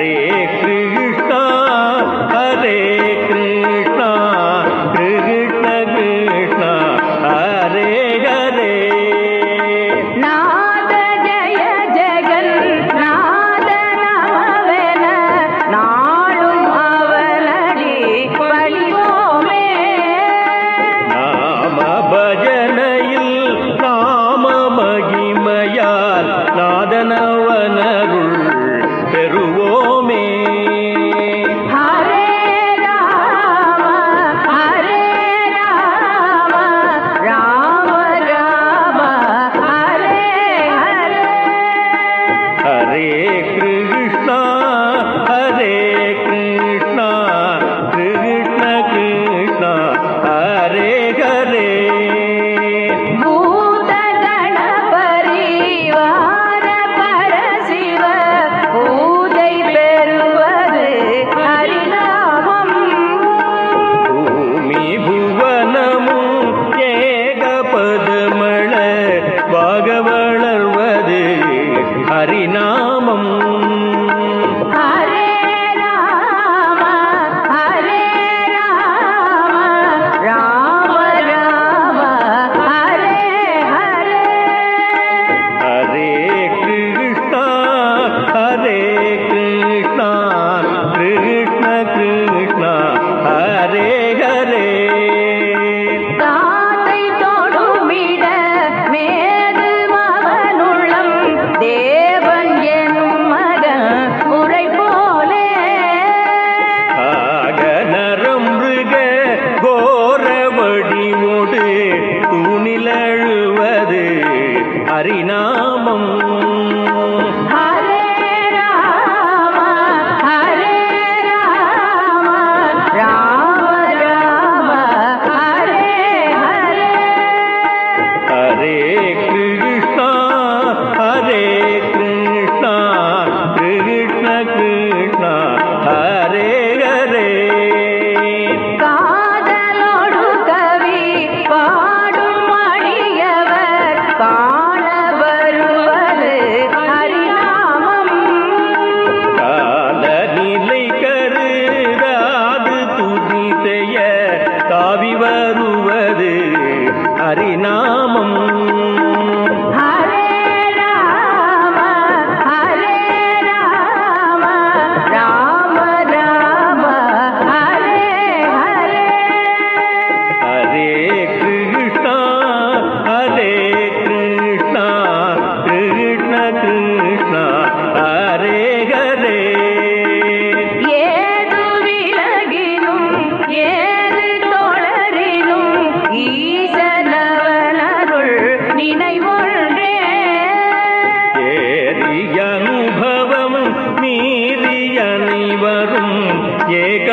Hare Hare Krishna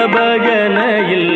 ഭജനയിൽ